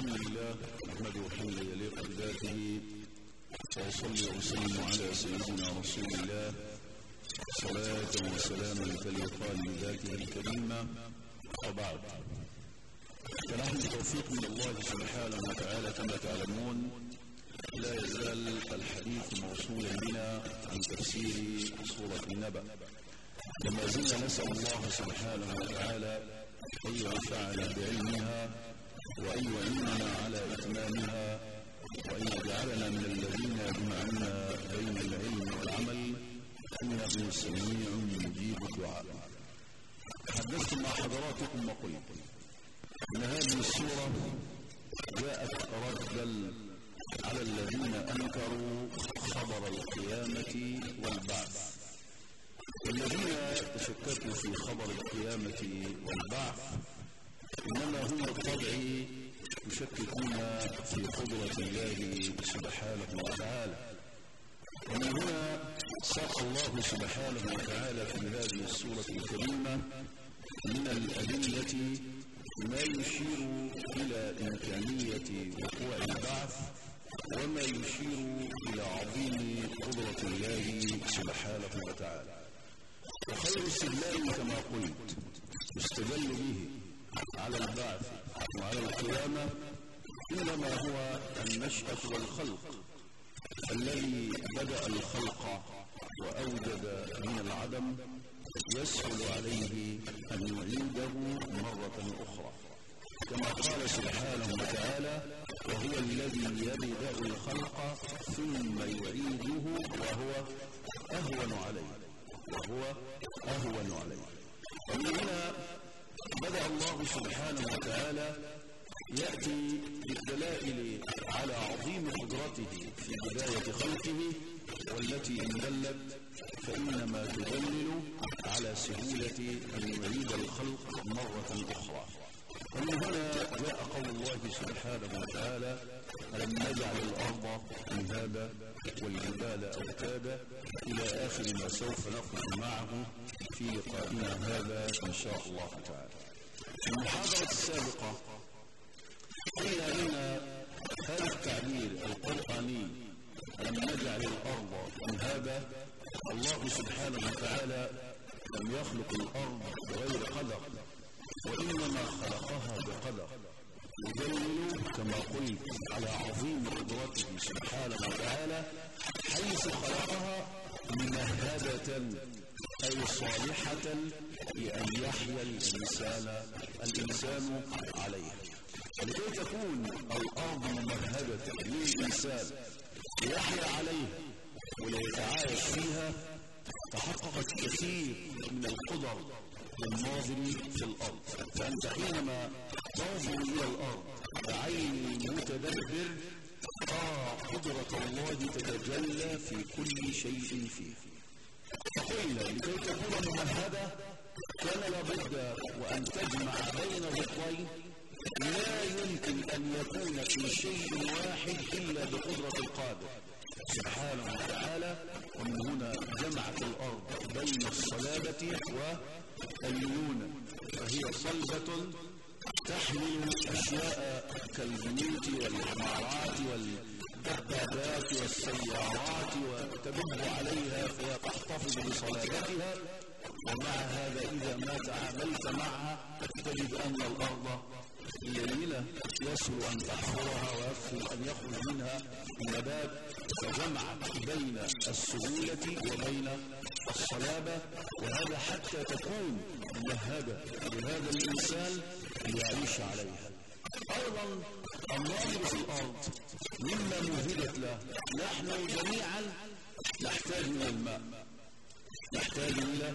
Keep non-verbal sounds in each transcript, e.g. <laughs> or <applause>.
الحمد لله نحمده حمدا يليق بذاته وأصلي وأسلم على سيدنا رسول الله. صلاة وسلاما تليقان بذاته الكريمة. وبعد. فنحن بتوفيق من الله سبحانه وتعالى كما تعلمون لا يزال الحديث موصولا بنا عن تفسير سورة النبأ. وما زلنا نسأل الله سبحانه وتعالى أن ينفعنا بعلمها وأن يعيننا على إتمامها وأن يجعلنا من الذين يجمعون بين العلم والعمل إنه سميع مجيب الدعاء. تحدثت مع حضراتكم وقلت إن هذه السورة جاءت ردا على الذين أنكروا خبر القيامة والبعث. والذين تشككوا في خبر القيامة والبعث إنما هم بالطبع يشككون في قدرة الله سبحانه وتعالى. ومن هنا ساق الله سبحانه وتعالى في هذه السورة الكريمة من الأدلة ما يشير إلى إمكانية وقوع البعث وما يشير إلى عظيم قدرة الله سبحانه وتعالى. وخير استدلال كما قلت يستدل به على البعث وعلى القيامة إنما هو النشأة والخلق الذي بدأ الخلق وأوجد من العدم يسهل عليه أن يعيده مرة أخرى. كما قال سبحانه وتعالى وهو الذي يبدأ الخلق ثم يعيده وهو أهون عليه وهو أهون عليه. ومن هنا بدأ الله سبحانه وتعالى يأتي بالدلائل على عظيم قدرته في بداية خلقه والتي إن دلت فإنما تدلل على سهولة أن يعيد الخلق مرة أخرى. ومن هنا جاء قول الله سبحانه وتعالى ألم نجعل الأرض مهادا والجبال أوتادا إلى آخر ما سوف نقف معه في لقائنا هذا إن شاء الله تعالى. في المحاضرة السابقة قلنا إن هذا التعبير القرآني ألم نجعل الأرض مهادا الله سبحانه وتعالى لم يخلق الأرض بغير قدر وإنما خلقها بقدر. يدلل كما قلت على عظيم قدرته سبحانه وتعالى حيث خلقها ممهدة أي صالحة لأن يحيا الإنسان الإنسان عليها. لكي تكون الأرض ممهدة للإنسان ليحيا عليها وليتعايش فيها تحققت كثير من القدر للناظر في الأرض. فأنت حينما تنظر إلى الأرض بعين متدبر ترى قدرة الله تتجلى في كل شيء فيه. فقلنا لكي تكون ممهدة كان لابد وأن تجمع بين ضدين لا يمكن أن يكون في شيء واحد إلا بقدرة القادر سبحانه وتعالى ومن هنا جمعت الأرض بين الصلابة والليونة فهي صلبة تحمل أشياء كالبيوت والعمارات والدبابات والسيارات وتدب عليها فهي تحتفظ بصلابتها ومع هذا إذا ما تعاملت معها تجد أن الأرض لينة يسهل أن تحفرها ويسهل أن يخرج منها النبات فجمعت بين السهولة وبين الصلابة وهذا حتى تكون ممهدة لهذا الإنسان ليعيش عليها. أيضا الناظر في الأرض مما مهدت له نحن جميعا نحتاج إلى الماء نحتاج إلى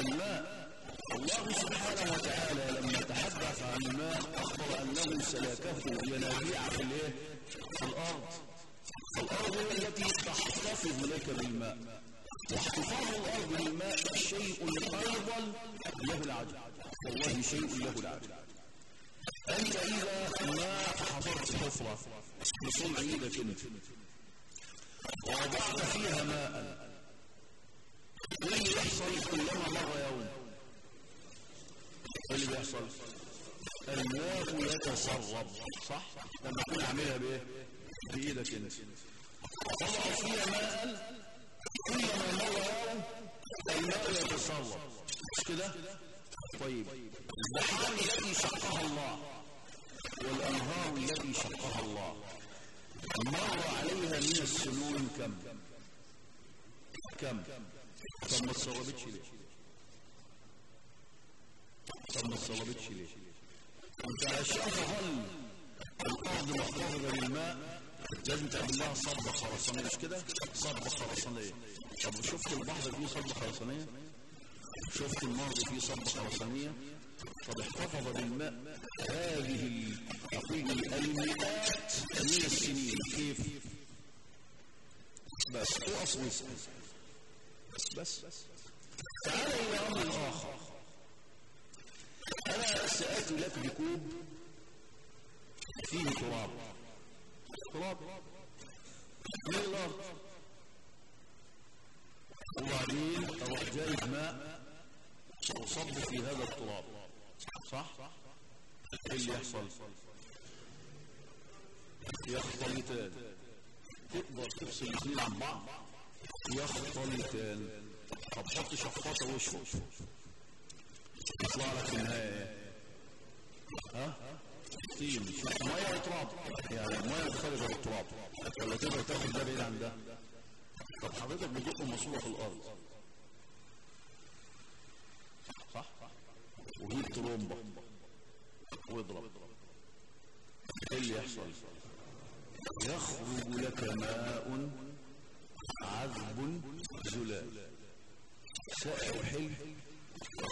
الماء الله سبحانه وتعالى لما تحدث عن الماء أخبر أنه سلكه ينابيع في الايه؟ في الأرض الأرض هي التي تحتفظ لك بالماء واحتفاظ الأرض بالماء شيء أيضا له العجب والله شيء له العجب أنت إذا ما حفرت حفرة بصنع إيدك أنت ووضعت فيها ماء إيه اللي يحصل كلما مر يوم إيه اللي بيحصل الماء يتسرب صح لما تكون عاملها بايه بايدك انت طلع فيها ماء كلما مر الماء يتسرب مش كده طيب البحار التي شقها الله. والأنهار التي شقها الله. مر عليها من السنون كم؟ كم؟ طب ما اتسربتش ليه طب ما اتسربتش ليه انت تظل الأرض محتفظة بالماء. لازم تعمل لها صبه خرسانية. مش كده؟ صبه خرسانية. طب شفت البحر فيه صبه خرسانية؟ شفت النهر فيه صبه خرسانية؟ طب احتفظ بالماء. هذه أقول المئات من السنين كيف بس. اقف واسال بس بس تعال إلى أمر اخر أنا سالت لك بكوب فيه تراب تراب من الأرض وبعدين أروح جايب ماء. وصب في هذا التراب. صح؟ إيه اللي يحصل؟ يختلطان. تقدر تفصل الاثنين عن بعض؟ يختلطان. طب حط شفاطة وشه يطلع لك في النهاية. ها؟ طين مية وتراب يعني مية مختلفة بالتراب ولا تقدر تاخد ده بعيد عن ده. طب حضرتك ماسوره في الأرض صح وجيب ترومبه واضرب. إيه اللي يحصل؟ يخرج لك ماء عذب زلال سائع وحلو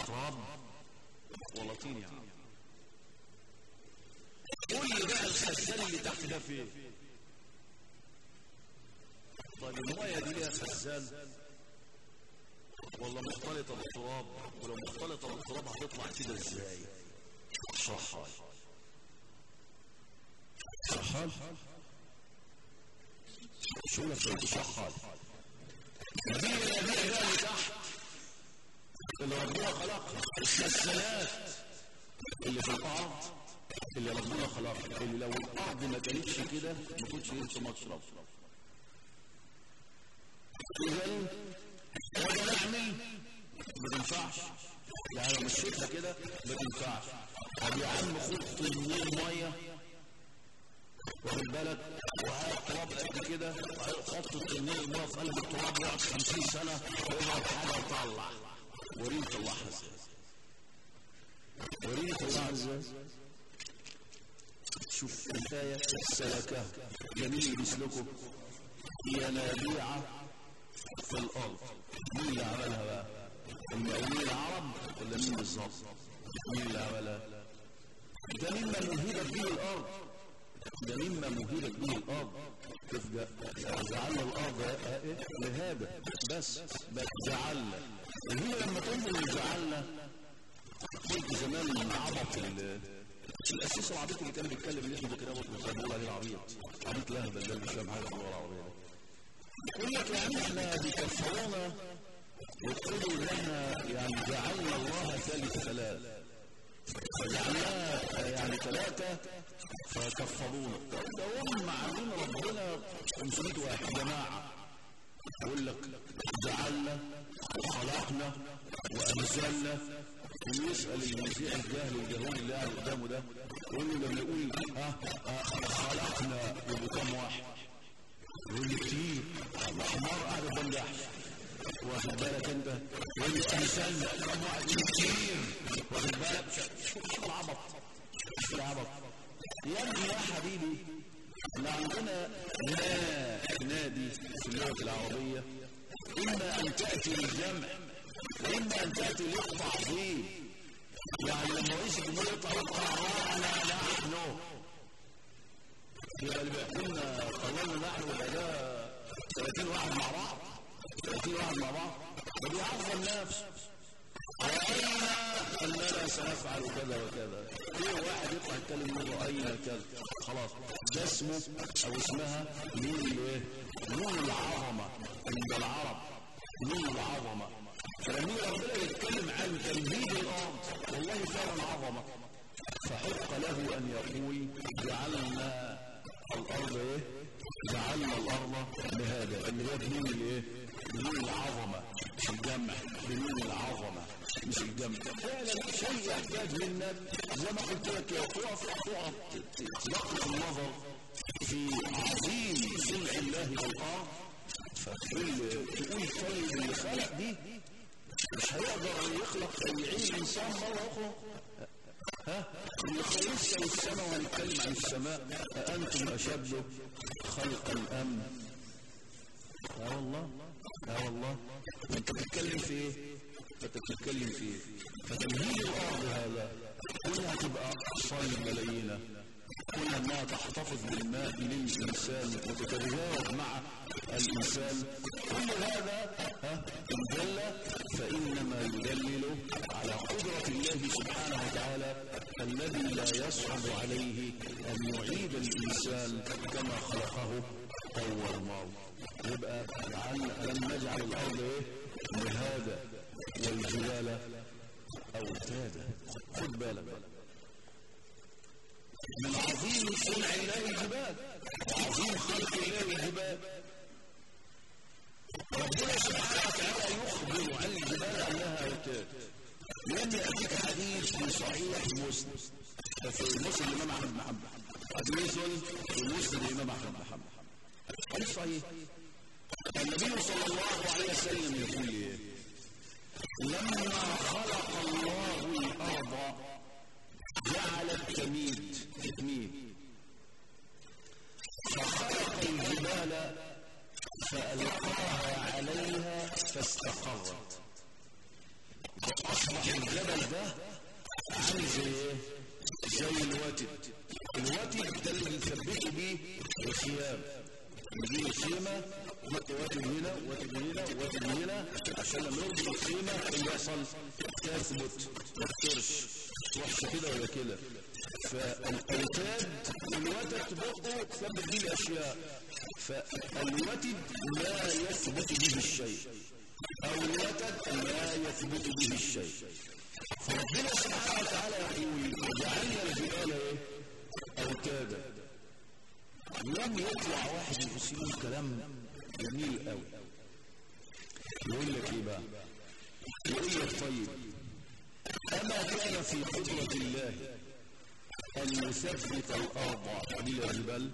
تراب ولطين يا عم قول لي بقى الخزان اللي تحت ده فين؟ طيب الميه دي ليها خزان. ولا مختلطه بالتراب ولو مختلطه بالتراب هتطلع كده إزاي؟ اشرحها اشرحها شو لك دي النبي بقى اللي تحت اللي ربنا خلقها الخزانات اللي في الأرض اللي ربنا خلقها اللي لو الأرض ما كانتش كده ما كنتش ينفع مشرب اذا هذا نعمل. ما تنفعش. يعني لو مشيتها كده ما تنفعش. طب يا عم خد تنين مية. واخد بالك؟ وهات تراب قد كده. حط التنين الميه في قلب التراب يقعد 50 سنة. ويقعد حاجة يطلع وريني طلعها إزاي وريني طلعها إزاي شوف الآية سلكها جميل مثلكم ينابيع في الأرض. مين اللي عملها بقى المقاولين العرب ولا مين بالظبط مين اللي عملها ده مما مهيبت به الأرض ده مما مهيبت به الأرض كيف جعلنا الأرض لهذا بس بس جعلنا وهي لما تنزل جعلنا قلت زمان من عبط الاساس العبيط اللي كان بيتكلم اللي اسمه كده بطل بيقول عليه العبيط عبيط لهبل ده مش فاهم حاجة في اللغة العربيه يقول لك يا عم إحنا بيكفرونا ان إحنا يعني جعلنا الله ثالث ثلاث فجعلناه يعني ثلاثة فكفرونا ده هم عاملين ربنا 500 واحد جماعة يقول لك جعلنا وخلقنا وانزلنا ويسأل المذيع الجاهل الجهول اللي قاعد قدامه ده يقول له لما يقول ها خلقنا يبقوا كام واحد؟ يقول لي كتير الحمار قاعد قدام جحش واخد بالك انت يقول واحد كتير واخد بالك شوف العبط شوف العبط ابني يا حبيبي إحنا عندنا نا نادي في اللغة العربيه اما ان تاتي للجمع واما ان تاتي للتعظيم يعني لما رئيس الجمهوريه يطلع يقطع رانا نحن يبقى اللي لنا قررنا نحن يبقى ده 30 واحد مع بعض 30 واحد مع بعض وبيعظم نفسه رأينا أننا سنفعل كذا وكذا في واحد يطلع يتكلم يقول رأينا كذا خلاص ده اسمه أو اسمها مين الايه؟ نون العظمة عند العرب نون العظمة فلما ربنا يتكلم عن تمهيد الأرض والله فعلا عظمة فحق له أن يقول جعلنا الأرض إيه جعلنا الأرض بهذا اللي هي بنون الإيه بنون العظمة. مش الجمع بنون العظمة. مش الجمع فعلا شيء يحتاج منك زي ما قلت لك يا تقف تقف تلقط النظر في عظيم صنع الله. للأرض فتقول تقول طيب اللي خلق دي مش هيقدر يخلق يعيش الإنسان مرة أخرى ها اللي خلصنا السماء وهنتكلم عن السماء أأنتم أشد خلقا أم آه والله آه والله. انت بتتكلم في إيه؟ انت بتتكلم في إيه؟ فتمهيد الأرض هذا. كلها تبقى صلب ملايينه كلها انها تحتفظ بالماء للانسان وتتجاوب مع الإنسان. كل هذا ها إن دل فإنما يدلل على قدرة الله سبحانه وتعالى الذي لا يصعب عليه أن يعيد الإنسان كما خلقه أول مرة. يبقى لم نجعل الأرض إيه؟ مهادا والجبال اوتادا خد بالك من عظيم صنع الله الجبال. وعظيم خلق الله الجبال. ربنا سبحانه وتعالى يخبر عن الجبال أنها اوتاد لم ياتيك حديث في صحيح مسلم. في مسلم الإمام أحمد حنبل. حديث في مسلم الإمام أحمد حنبل. حديث صحيح. النبي صلى الله عليه وسلم يقول إيه لما خلق الله الأرض جعل التميد تميد فخلق الجبال فألقاها عليها فاستقرت فأصبح الجبل ده عامل زي إيه؟ زي الوتد الوتد ده اللي بنثبته بيه الخيام نجيب الخيمة هنا وتد هنا عشان لما نربط الخيمة اللي يحصل تثبت ما تكرش تروحش كده ولا كده. فالأوتاد الوتد بقه تثبت به الأشياء. فالوتد لا يثبت به الشيء. أو الوتد لا يثبت به الشيء. فربنا سبحانه وتعالى يقول وجعلنا الجبال إيه؟ أوتادا. لم يطلع واحد من المسلمين كلام جميل قوي. يقول لك إيه بقى؟ يقول لك طيب أما كان في قدرة الله أن يثبت الأرض بلا جبال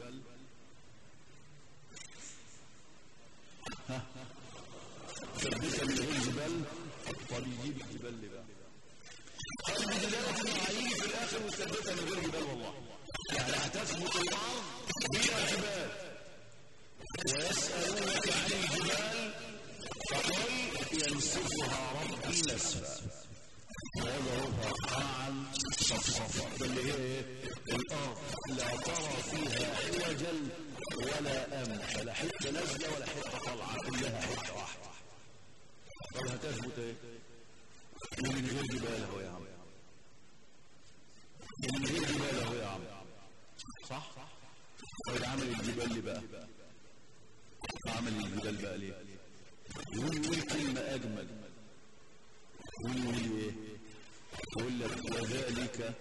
ها؟ ثبتها من غير جبال طب يجيب الجبال بقى قال بدلالة هيجي في الآخر ويثبتها من غير جبال والله. يعني هتثبت الأرض بلا جبال ويسألونك عن الجبال فقل نسفا ويذرها قاعا صفصفا اللي هي الأرض لا ترى فيها عوجا ولا امتا لا حتة نازله ولا حتة طالعه كلها حتة واحدة طب هتثبت إيه ومن غير جبال اهو يا عم ومن غير جبال اهو يا عم صح؟ طيب عمل الجبال ليه بقى عمل الجبال بقى ليه؟ يقول كلمة أجمل. يقول إيه لك وذلك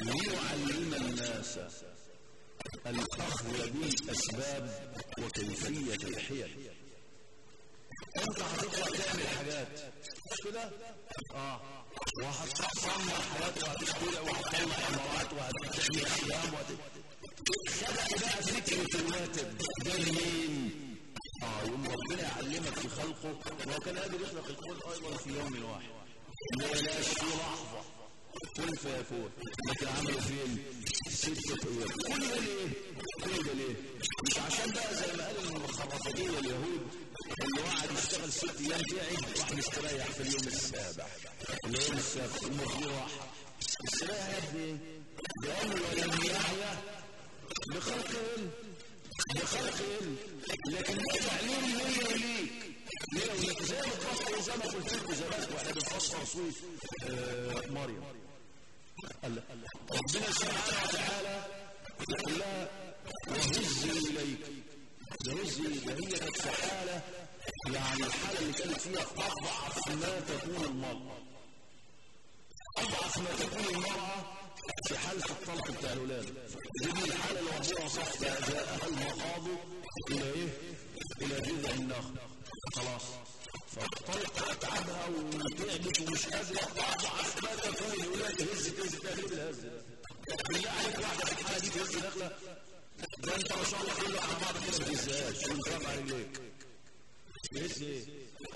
ليعلم الناس الأخذ بالأسباب وكيفية الحيل أنت هتطلع تعمل حاجات مش كده؟ آه وهتصنع حاجات وهتشتري وهتطلع عمارات وهتعمل أحلام خلق بقى فكرة الوتد ده منين؟ آه يوم ربنا يعلمك في خلقه وهو كان قادر يخلق الكون أيضا في يوم واحد. ما يلاش في لحظة. كن فيكون لكن عملوا فين؟ ستة أيام كل ده ليه؟ كل ده ليه؟ مش عشان بقى زي ما قال المخرفجية اليهود اللي قعد يشتغل ست أيام تعب راح يستريح في اليوم السابع. اليوم السابع. المفروض راحة استريح يا ابني لأنه ولم يحيا بخلقهن بخلقهن لكن تعليم ليا وليك زي ما تفسر زي ما قلت لكم زمان وإحنا بنفسر آه مريم ربنا سبحانه وتعالى يقول لها وهزي اليك وهزي هي كانت في حاله يعني الحاله اللي كانت فيها اضعف ما تكون المراه اضعف ما تكون المراه في حالة الطلق بتاع الولاد دي الحالة اللي ربنا وصف جاءها المخاض إلى إيه؟ إلى جذع النخل. خلاص. فالطلق أتعبها وتعبت ومش قادرة تضعف ما تكون لها تهز تهز تهز الهز بالله عليك واحدة في الحالة دي تهز نخلة ده أنت ما شاء الله كله على بعض كده ما تهزهاش وأنت رافع رجليك تهز إيه؟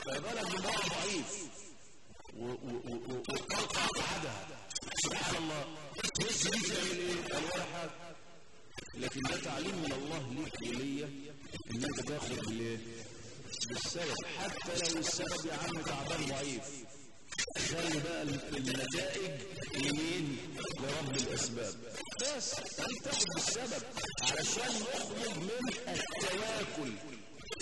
فبالك بمرأة ضعيف. والطلق أتعبها سبحان الله. تعمل إيه؟ قال ولا حاجة لكن ده تعليم من الله ليك وليا ان انت تاخد بالسبب. حتى لو السبب يا عم تعبان ضعيف. خلي بقى النتائج لمين لرب الأسباب. بس أنت تاخد بالسبب علشان نخرج من التواكل.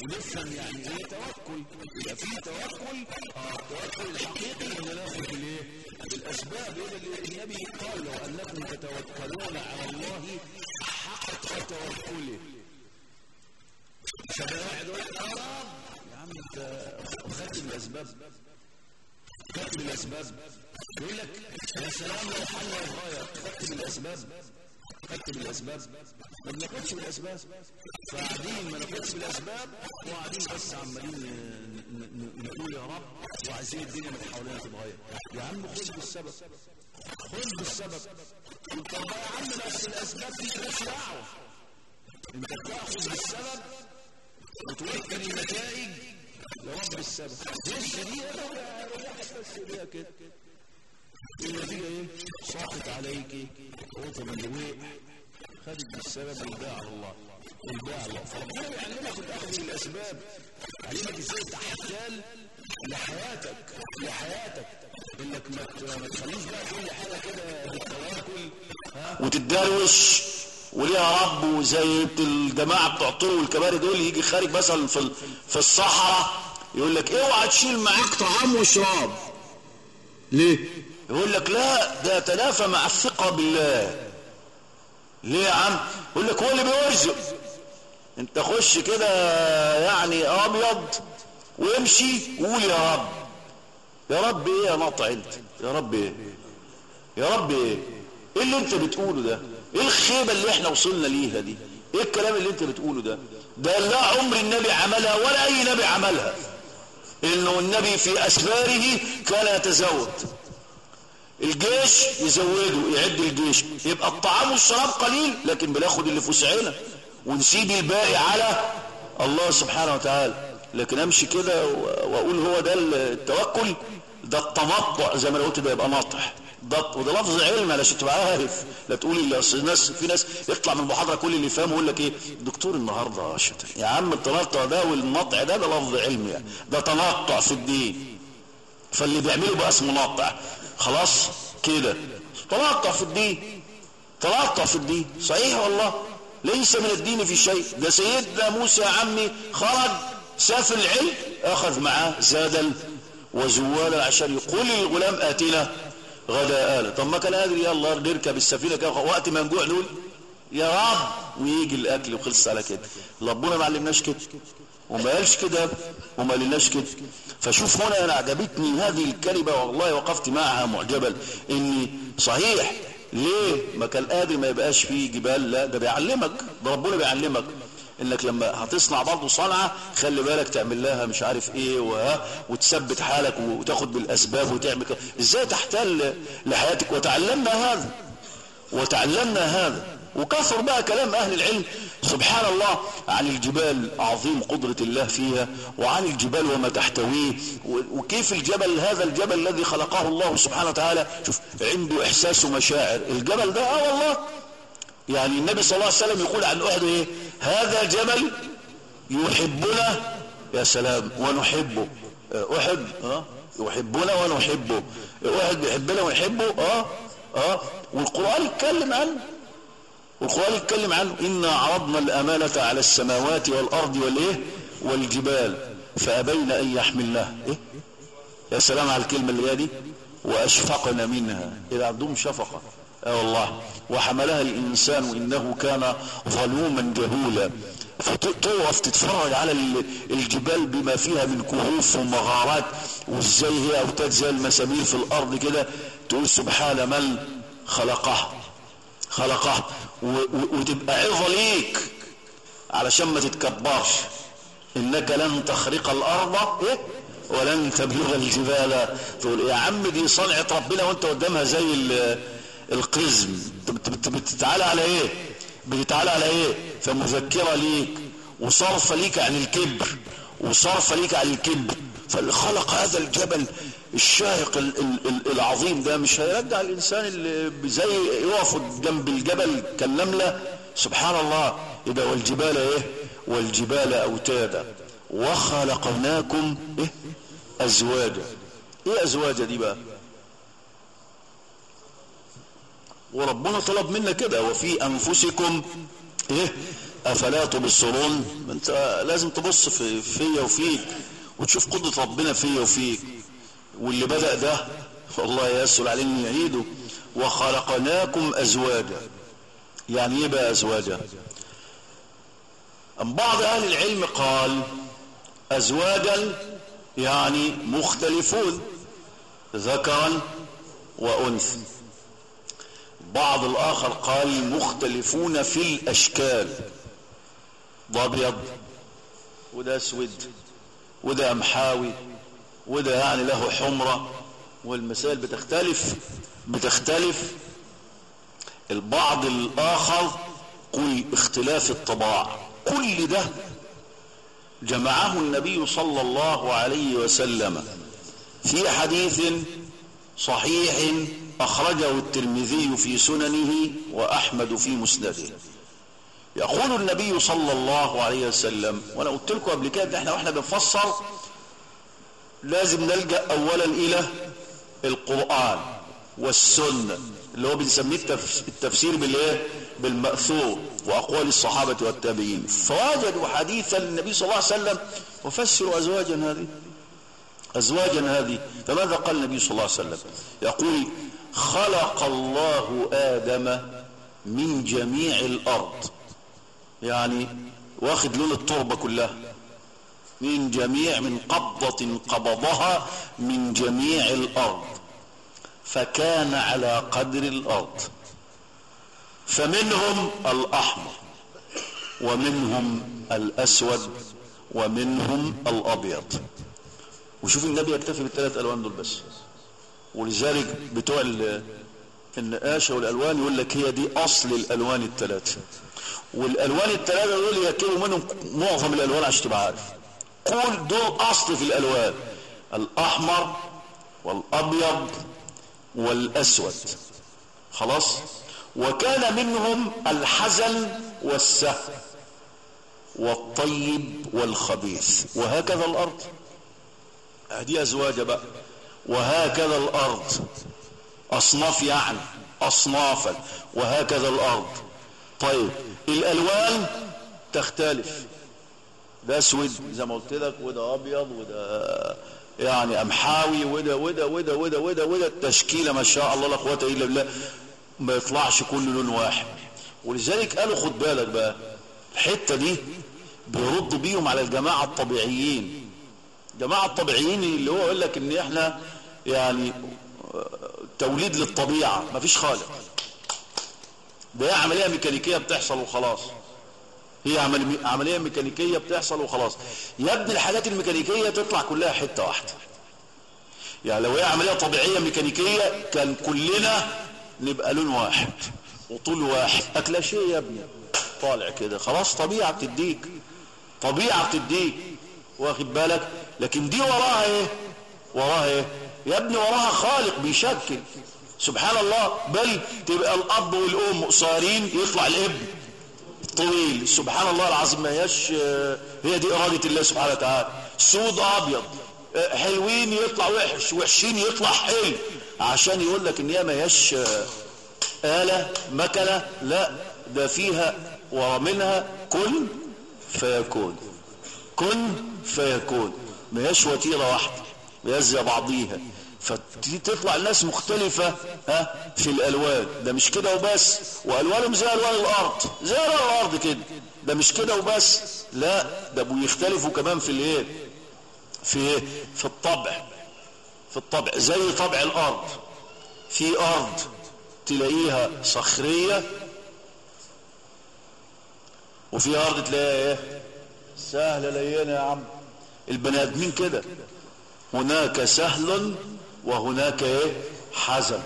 ونفهم يعني إيه توكل يبقى في توكل آه التوكل الحقيقي ان ناخد بالايه بالاسباب يبقى النبي قال لو انكم تتوكلون على الله حق توكله فده واحد لك رب يا عم انت خدت بالاسباب خدت بالاسباب يقول لك يا سلام لو حل يتغير خدت بالاسباب خدت بالاسباب ما بناخدش بالاسباب فقاعدين ما ناخدش بالاسباب وقاعدين بس عمالين نقول يا رب وعايزين الدنيا من حوالينا تتغير. يا عم خد بالسبب خد بالسبب. انت يا عم بس الأسباب دي مالهاش دعوة. انت بتاخد بالسبب وتوكل النتائج لرب السبب. بس دي بس دي كده النتيجة؟ صاحت عليك من الويق خدت بالسبب على الله. على الله. فربنا بيعلمك الأخذ بالأسباب. علمك إزاي تحتال لحياتك. لحياتك. إنك ما تخليش بقى كل حاجة كده ها؟ وتتدروش وليها رب وزي الجماعة بتوع الطرق والكباري دول يجي خارج مثلا في في الصحراء يقول لك اوعى تشيل معاك طعام وشراب. ليه؟ يقول لك لا ده يتنافى مع الثقة بالله. ليه يا عم؟ يقول لك هو اللي بيرزق انت خش كده يعني أبيض وامشي وقول يا رب. يا رب إيه يا ناطع أنت؟ يا رب إيه؟ يا رب إيه؟ إيه اللي أنت بتقوله ده؟ إيه الخيبة اللي إحنا وصلنا ليها دي؟ إيه الكلام اللي أنت بتقوله ده؟ ده لا عمر النبي عملها ولا أي نبي عملها. إنه النبي في أسفاره كان يتزود الجيش يزوده يعد الجيش. يبقى الطعام والشراب قليل لكن بناخد اللي في وسعنا. ونسيب الباقي على الله سبحانه وتعالى. لكن امشي كده واقول هو ده التوكل ده التمطع زي ما أنا قلت ده يبقى ناطح ده وده لفظ علم علشان تبقى عارف. لا تقول اللي أصل الناس في ناس يطلع من المحاضرة كل اللي فاهمه يقول لك إيه؟ دكتور النهارده شتى يا عم التنطع ده والنطع ده ده لفظ علمي يعني. ده تنطع في الدين. فاللي بيعمله بقى اسمه ناطع خلاص كده. تنطع في الدين. تنطع في الدين. صحيح والله؟ ليس من الدين في شيء. ده سيدنا موسى عمي خرج ساف العلم أخذ معاه زادا وزوالا عشان يقول للغلام آتنا غداء آلة طب ما كان قادر يلا نركب السفينة كده. وقت ما نجوع نقول يا رب ويجي الأكل وخلص على كده. ربنا ما علمناش كده. وما قالش كده وما قالناش كده. فشوف هنا أنا عجبتني هذه الكلمة والله وقفت معها معجبا إني صحيح ليه ما كان قادر ما يبقاش فيه جبال؟ لا ده بيعلمك ده ربنا بيعلمك إنك لما هتصنع برضه صنعة خلي بالك تعمل لها مش عارف إيه وها وتثبت حالك وتاخد بالأسباب وتعمل إزاي تحتل لحياتك؟ وتعلمنا هذا وتعلمنا هذا. وكثر بقى كلام أهل العلم سبحان الله عن الجبال عظيم قدرة الله فيها وعن الجبال وما تحتويه وكيف الجبل هذا الجبل الذي خلقه الله سبحانه وتعالى شوف عنده إحساس ومشاعر. الجبل ده آه والله يعني النبي صلى الله عليه وسلم يقول عن أحد إيه؟ هذا جبل يحبنا يا سلام ونحبه. أحد آه يحبنا ونحبه. واحد بيحبنا ونحبه آه آه. والقرآن يتكلم عنه والقرآن يتكلم عنه. إنا عرضنا الأمانة على السماوات والأرض والإيه؟ والجبال. فأبين أن يحملناها إيه؟ يا سلام على الكلمة اللي دي. وأشفقنا منها. إذا عندهم شفقة. آه والله. وحملها الإنسان إنه كان ظلوما جهولا. فتقف تتفرج على الجبال بما فيها من كهوف ومغارات. وإزاي هي أوتاد زي المسامير في الأرض كده. تقول سبحان من خلقها و- وتبقى عظة ليك علشان ما تتكبرش. إنك لن تخرق الأرض؟ ولن تبلغ الجبال. تقول يا عم دي صنعة ربنا وأنت قدامها زي ال- القزم. بت- بت- بتتعالى على إيه؟ بتتعالى على إيه؟ فمذكرة ليك وصرف ليك عن الكبر. وصرف ليك عن الكبر. فاللي خلق هذا الجبل الشاهق ال- ال- ال- العظيم ده مش هيرجع الإنسان اللي زي يقف جنب الجبل كالنملة. سبحان الله يبقى والجبال إيه؟ والجبال أوتادا. وخلقناكم إيه؟ أزواجا. إيه أزواجا دي بقى؟ وربنا طلب منا كده. وفي أنفسكم إيه؟ أفلا تبصرون؟ أنت لازم تبص في فيا وفيك. وتشوف قدرة ربنا فيا وفيك. واللي بدأ ده والله يسهل عليه ان يعيده وخلقناكم أزواجا. يعني إيه بقى أزواجا؟ أم بعض أهل العلم قال أزواجا يعني مختلفون ذكرا وأنثى. بعض الآخر قال مختلفون في الأشكال. ده أبيض وده أسود وده أمحاوي وده يعني له حمرة والمسائل بتختلف بتختلف. البعض الآخر قل اختلاف الطباع. كل ده جمعه النبي صلى الله عليه وسلم في حديث صحيح أخرجه الترمذي في سننه وأحمد في مسنده. يقول النبي صلى الله عليه وسلم وأنا قلت لكم قبل كده إن إحنا وإحنا بنفسر لازم نلجأ أولا إلى القرآن والسنة اللي هو بنسميه التف- التفسير بالإيه؟ بالمأثور وأقوال الصحابة والتابعين. فوجدوا حديثا النبي صلى الله عليه وسلم وفسروا أزواجا هذه. أزواجا هذه. فماذا قال النبي صلى الله عليه وسلم؟ يقول خلق الله آدم من جميع الأرض. يعني واخد لون التربة كلها. من جميع من قبضة قبضها من جميع الأرض فكان على قدر الأرض فمنهم الأحمر ومنهم الأسود ومنهم الأبيض. وشوف النبي يكتفي بالثلاث ألوان دول بس. ولذلك بتوع ال- النقاشة والألوان يقول لك هي دي أصل الألوان الثلاثة. والألوان الثلاثة دول يركبوا منهم معظم الألوان عشان تبقى عارف. كل دول أصل في الألوان. الأحمر والأبيض والأسود. خلاص؟ وكان منهم الحزن والسهل والطيب والخبيث. وهكذا الأرض. دي أزواج بقى. وهكذا الأرض. أصناف يعني أصنافا. وهكذا الأرض. طيب الألوان تختلف. ده أسود زي ما قلت لك وده أبيض وده يعني أمحاوي وده وده وده وده وده وده التشكيلة ما شاء الله لا قوة إلا بالله. ما يطلعش كل لون واحد. ولذلك قالوا خد بالك بقى الحتة دي بيرد بيهم على الجماعة الطبيعيين. الجماعه الطبيعيين اللي هو يقول لك إن إحنا يعني توليد للطبيعة مفيش خالق ده عملية ميكانيكية بتحصل وخلاص. هي عمل- عملية ميكانيكية بتحصل وخلاص. يا ابني الحاجات الميكانيكية تطلع كلها حتة واحدة. يعني لو هي عملية طبيعية ميكانيكية كان كلنا نبقى لون واحد وطول واحد. أكلاشيه يا ابني. طالع كده. خلاص طبيعة بتديك. طبيعة بتديك. واخد بالك؟ لكن دي وراها إيه؟ وراها إيه؟ يا ابني وراها خالق بيشكل. سبحان الله. بل تبقى الأب والأم قصيرين يطلع الابن. طويل. سبحان الله العظيم ما هياش آه، هي دي إرادة الله سبحانه وتعالى. سود أبيض. آه، حلوين يطلع وحش وحشين يطلع حلو. عشان يقول لك إن هي ما هياش آه، آلة مكنة لا ده فيها ومنها كن فيكون. كن فيكون. ما هياش وتيرة واحدة. ما هياش زي بعضيها. فتطلع الناس مختلفة ها في الألوان. ده مش كده وبس. وألوانهم زي ألوان الأرض. زي ألوان الأرض كده. ده مش كده وبس. لا ده بيختلفوا كمان في الإيه؟ في إيه؟ في الطبع. في الطبع. زي طبع الأرض. في أرض تلاقيها صخرية وفي أرض تلاقيها إيه؟ سهلة لينة يا عم. البني آدمين كده. هناك سهل وهناك إيه؟ حزن.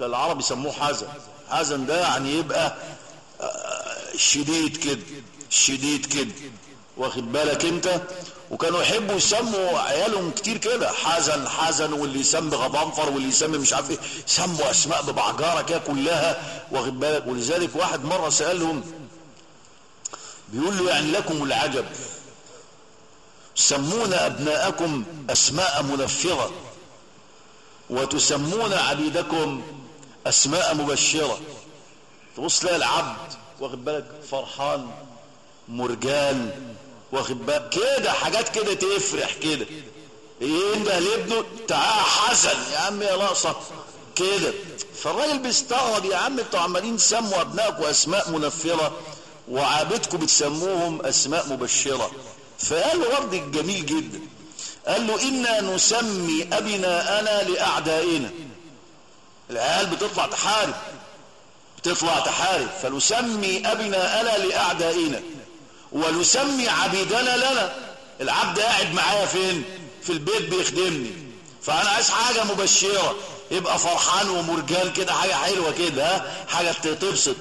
العرب يسموه حزن. حزن ده يعني يبقى آه، شديد كده شديد كده. واخد بالك أنت؟ وكانوا يحبوا يسموا عيالهم كتير كده. حزن حزن واللي يسمي غضنفر واللي يسمي مش عارف إيه. سموا أسماء ببعجارة كده كلها. واخد بالك؟ ولذلك واحد مرة سألهم بيقول له يعني لكم العجب. سمون أبناءكم أسماء منفرة. وتسمون عبيدكم أسماء مبشرة. تبص تلاقي العبد واخد بالك؟ فرحان مرجان واخد بالك؟ كده حاجات كده تفرح كده. ينده لابنه تعال حسن يا عم يا ناقصة. كده. فالراجل بيستغرب يا عم أنتوا عمالين تسموا أبنائكم أسماء منفرة وعابدكم بتسموهم أسماء مبشرة. فقال له رد جميل جدا. قال له إنا نسمي أبناءنا لأعدائنا. العيال بتطلع تحارب بتطلع تحارب. فنسمي أبناءنا لأعدائنا ونسمي عبيدنا لنا. العبد قاعد معايا فين؟ في البيت بيخدمني. فأنا عايز حاجة مبشرة. يبقى فرحان ومرجان كده حاجة حلوة كده ها؟ حاجة تبسط.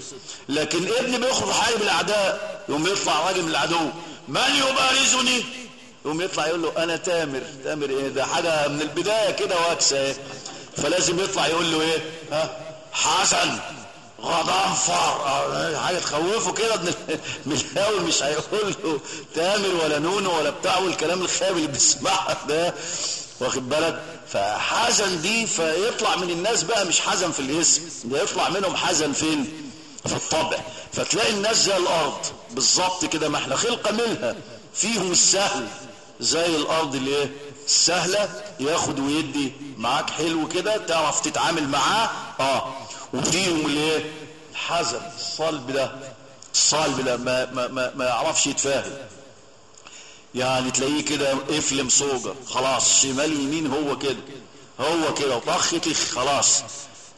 لكن ابني بيخرج حارب الأعداء يوم يطلع راجل من العدو. من يبارزني؟ يوم يطلع يقول له أنا تامر تامر إيه؟ ده حاجة من البداية كده واكسه إيه؟ فلازم يطلع يقول له إيه؟ ها؟ حسن غضنفر. آه، حاجة تخوفه كده من <laughs> الأول مش هيقول له تامر ولا نونو ولا بتاع والكلام الخابي اللي بيسمعه ده. واخد بالك؟ فحزن دي فيطلع من الناس بقى مش حزن في الاسم ده يطلع منهم حزن فين؟ في الطبع. فتلاقي الناس زي الأرض بالظبط كده ما إحنا خلقة منها فيهم السهل. زي الأرض اللي إيه السهله ياخد ويدي معاك حلو كده تعرف تتعامل معاه. آه. وفيهم الايه الحزن الصلب ده الصلب ده ما, ما, ما, ما يعرفش يتفاهم. يعني تلاقيه كده افلم صوجة خلاص شمال يمين هو كده هو كده وطخ تخ خلاص.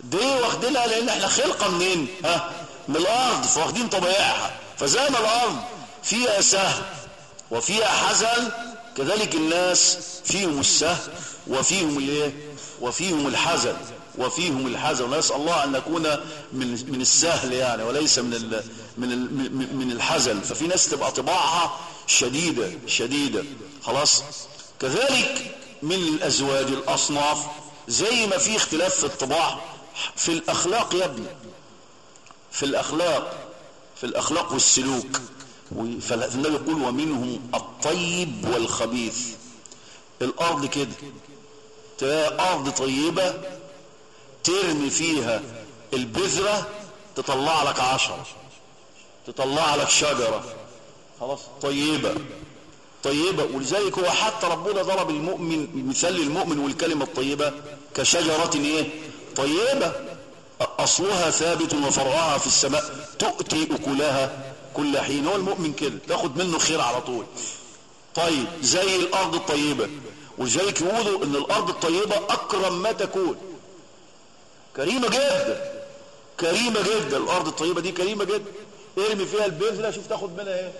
دي واخدينها لأن إحنا خلقة منين؟ ها؟ من الأرض فواخدين طبيعها. فزي ما الأرض فيها سهل وفيها حزن كذلك الناس فيهم السهل وفيهم الايه وفيهم الحزن وفيهم الحزن. ونسأل الله أن نكون من من السهل يعني وليس من ال من ال من الحزن. ففي ناس تبقى طباعها شديدة شديدة. خلاص؟ كذلك من الأزواج الأصناف زي ما في اختلاف في الطباع في الأخلاق يا ابني. في الأخلاق في الأخلاق والسلوك. فالنبي يقول ومنهم الطيب والخبيث. الأرض كده. تلاقي أرض طيبة ترمي فيها البذرة تطلع لك عشرة. تطلع لك شجرة. خلاص طيبة. طيبة. ولذلك هو حتى ربنا ضرب المؤمن مثال المؤمن والكلمة الطيبة كشجرة إيه؟ طيبة. أصلها ثابت وفرعها في السماء. تؤتي أكلها كل حين. هو المؤمن كده تاخد منه خير على طول. طيب زي الأرض الطيبة. ولذلك يقولوا إن الأرض الطيبة أكرم ما تكون. كريمة جدا. كريمة جدا. الأرض الطيبة دي كريمة جدا. ارمي فيها البذرة شوف تاخد منها إيه؟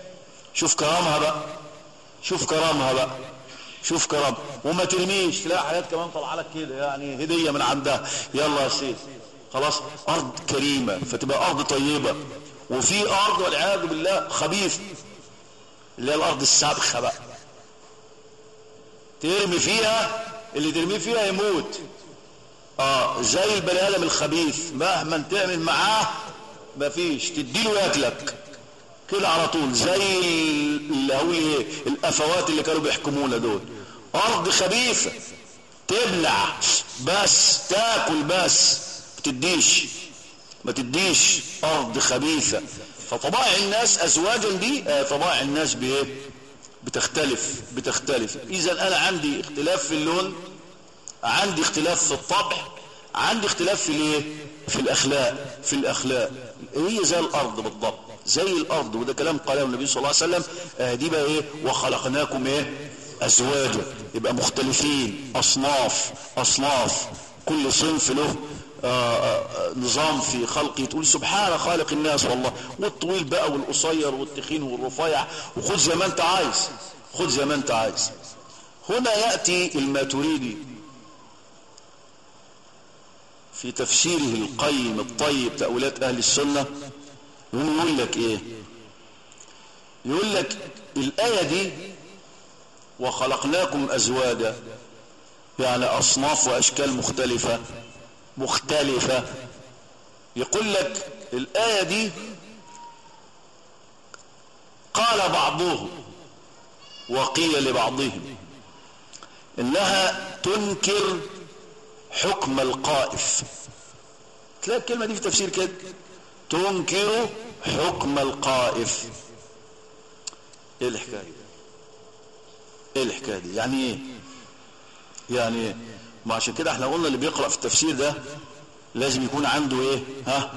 شوف كرامها بقى. شوف كرامها بقى. شوف كرام وما ترميش. تلاقي حاجات كمان طالعة لك كده يعني هدية من عندها. يلا يا سيدي. خلاص أرض كريمة فتبقى أرض طيبة. وفي أرض والعياذ بالله خبيث اللي هي الأرض السابخة بقى. ترمي فيها اللي ترميه فيها يموت. آه زي البني آدم الخبيث مهما تعمل معاه مفيش تديله ياكلك. كده على طول زي اللي هو إيه الأفوات اللي كانوا بيحكمونا دول. أرض خبيثة تبلع بس تاكل بس ما تديش. ما تديش أرض خبيثة. فطبائع الناس ازواجا دي آه طبائع الناس بايه بتختلف بتختلف. إذا أنا عندي اختلاف في اللون عندي اختلاف في الطبع عندي اختلاف في الإيه؟ في الأخلاق في الأخلاق. هي زي الأرض بالضبط زي الأرض. وده كلام قاله النبي صلى الله عليه وسلم. آه دي بقى إيه؟ وخلقناكم إيه؟ ازواجا. يبقى مختلفين. أصناف أصناف. كل صنف له نظام في خلقه تقول سبحان خالق الناس والله. والطويل بقى والقصير والتخين والرفيع. وخذ زي ما انت عايز. خذ زي ما انت عايز. هنا يأتي الماتريدي في تفسيره القيم الطيب تأويلات أهل السنة. يقول لك إيه؟ يقول لك الآية دي وخلقناكم أزواجا يعني أصناف وأشكال مختلفة. مختلفة. يقول لك الآية دي قال بعضهم وقيل لبعضهم إنها تنكر حكم القائف تلاقي الكلمة دي في تفسير كده. تنكر حكم القائف إيه الحكاية إيه الحكاية دي؟ يعني إيه؟ يعني إيه؟ ما عشان كده إحنا قلنا اللي بيقرأ في التفسير ده لازم يكون عنده إيه؟ ها؟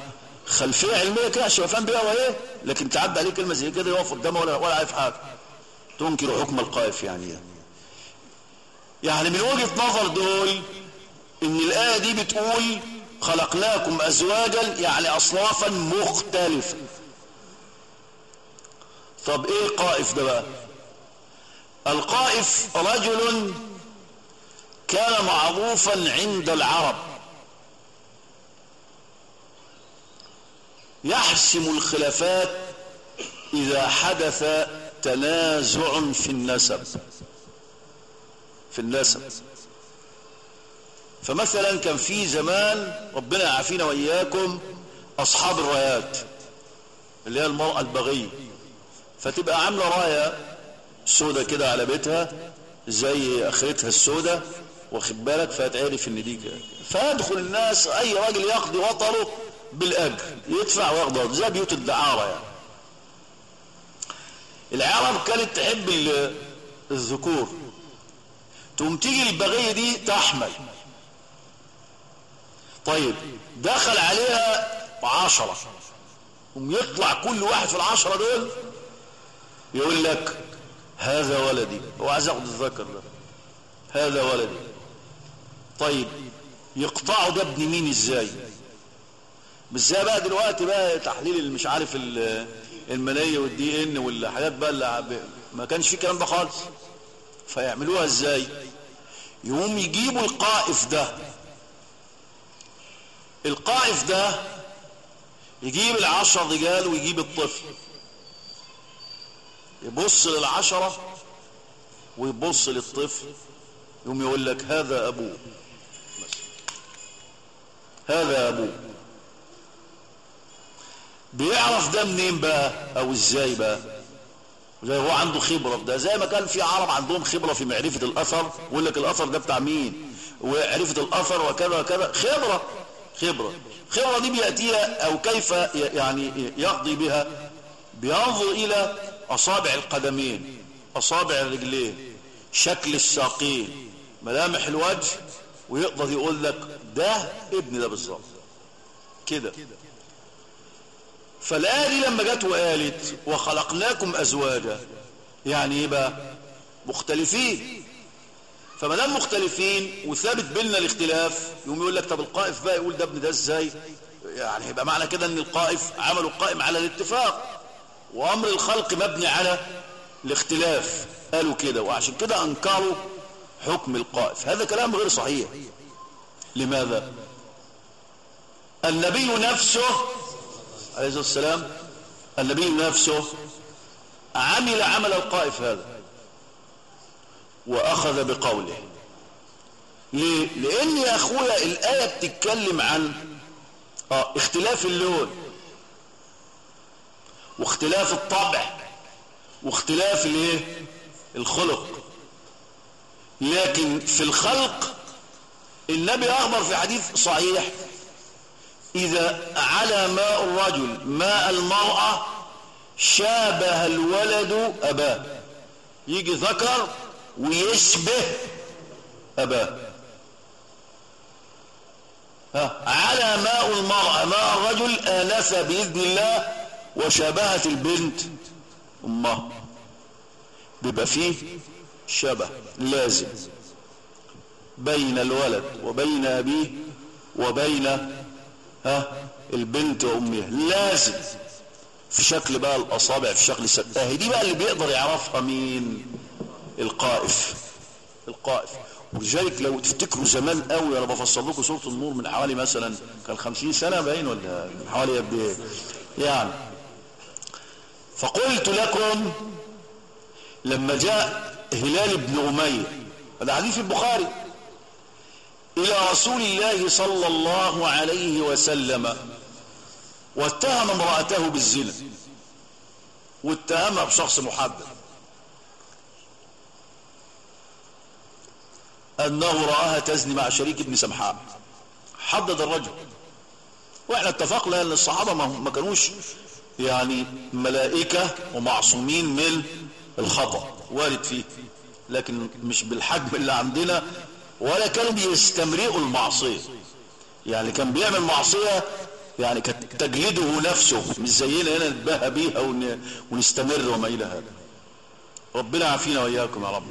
خلفية علمية كده عشان يفهم بيها وايه لكن تعدي عليه كلمة زي كده يقف قدامه ولا ولا عارف حاجة. تنكر حكم القائف يعني. إيه يعني من وجهة نظر دول إن الآية دي بتقول خلقناكم أزواجا يعني أصنافا مختلفة. طب إيه القائف ده بقى؟ القائف رجل كان معروفا عند العرب. يحسم الخلافات إذا حدث تنازع في النسب. في النسب. فمثلا كان في زمان ربنا يعافينا وإياكم أصحاب الرايات اللي هي المرأة البغية. فتبقى عاملة راية سودة كده على بيتها زي أخرتها السودة. واخد بالك؟ فهتعرف إن دي فيدخل الناس أي راجل يقضي وطره بالأجر يدفع وياخد زي بيوت الدعارة يعني. العرب كانت تحب الذكور. تقوم تيجي البغية دي تحمل. طيب دخل عليها عشرة. يطلع كل واحد في العشرة دول يقول لك هذا ولدي. هو عايز ياخد الذكر ده. هذا ولدي. طيب يقطعوا ده ابن مين إزاي؟ زي بقى دلوقتي بقى تحليل مش عارف المنيه والدي ان والحاجات بقى اللي ما كانش في كلام ده خالص. فيعملوها إزاي؟ يقوم يجيبوا القائف ده. القائف ده يجيب العشر رجال ويجيب الطفل. يبص للعشرة ويبص للطفل يقوم يقول لك هذا أبوه. هذا أبوه بيعرف ده منين بقى؟ أو إزاي بقى؟ زي هو عنده خبرة ده. زي ما كان في عرب عندهم خبرة في معرفة الأثر يقول لك الأثر ده بتاع مين؟ وعرفة الأثر وكذا وكذا. خبرة خبرة. خبرة دي بيأتيها أو كيف يعني يقضي بها؟ بينظر إلى أصابع القدمين أصابع الرجلين شكل الساقين. ملامح الوجه ويقدر يقول لك ده ابن ده بالظبط. كده. فالآية دي لما جت وقالت وخلقناكم أزواجا يعني إيه بقى؟ مختلفين. فما دام مختلفين وثابت بيننا الاختلاف يقوم يقول لك طب القائف بقى يقول ده ابن ده إزاي؟ يعني يبقى معنى كده إن القائف عملوا القائم على الاتفاق. وأمر الخلق مبني على الاختلاف. قالوا كده وعشان كده أنكروا حكم القائف. هذا كلام غير صحيح. لماذا؟ النبي نفسه عليه الصلاة والسلام النبي نفسه عمل عمل القائف هذا وأخذ بقوله. ليه؟ لأن يا أخويا الآية بتتكلم عن آه اختلاف اللون واختلاف الطبع واختلاف الايه؟ الخلق. لكن في الخلق النبي أخبر في حديث صحيح. إذا على ماء الرجل ماء المرأة شابه الولد أباه. يجي ذكر ويشبه أباه. ها على ماء المرأة ماء الرجل آنس بإذن الله وشابهت البنت امها بيبقى فيه شبه لازم. بين الولد وبين أبيه وبين ها البنت وأمها. لازم في شكل بقى الأصابع في شكل السباهي دي بقى اللي بيقدر يعرفها مين؟ القائف. القائف. ولذلك لو تفتكروا زمان قوي أنا بفصل لكم سورة النور من حوالي مثلا كان 50 سنة باين ولا من حوالي قد إيه؟ يعني. فقلت لكم لما جاء هلال بن أمية. هذا حديث البخاري. إلى رسول الله صلى الله عليه وسلم واتهم امرأته بالزنا واتهمها بشخص محدد أنه رآها تزني مع شريك ابن سمحاء حدد الرجل. وإحنا اتفقنا أن الصحابة ما كانوش يعني ملائكة ومعصومين من الخطأ وارد فيه. لكن مش بالحجم اللي عندنا. ولا كانوا بيستمرئوا المعصية. يعني كان بيعمل معصية يعني كانت تجلده نفسه مش زينا هنا نتباهى بيها ونستمر وما إلى هذا. ربنا عافينا وإياكم يا رب.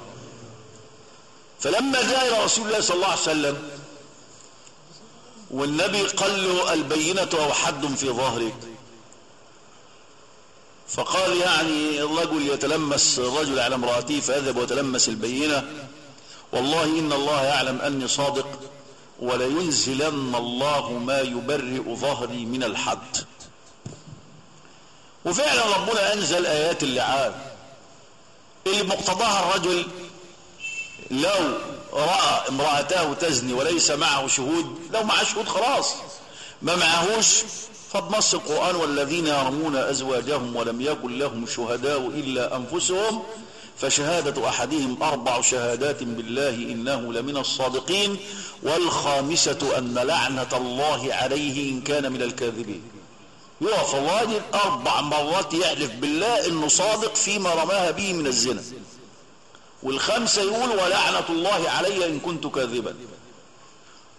فلما جاء إلى رسول الله صلى الله عليه وسلم والنبي قال له البينة أو حد في ظهرك؟ فقال يعني الرجل يتلمس الرجل على امرأته فيذهب ويتلمس البينة. والله إن الله يعلم أني صادق ولينزلن الله ما يبرئ ظهري من الحد. وفعلا ربنا أنزل آيات اللعان. اللي مقتضاها الرجل لو رأى امرأته تزني وليس معه شهود لو معه شهود خلاص. ما معهوش فبنص القرآن والذين يرمون أزواجهم ولم يكن لهم شهداء إلا أنفسهم. فشهادة أحدهم أربع شهادات بالله إنه لمن الصادقين والخامسة أن لعنة الله عليه إن كان من الكاذبين. يقف الراجل أربع مرات يحلف بالله إنه صادق فيما رماها به من الزنا. والخمسة يقول ولعنة الله علي إن كنت كاذبا.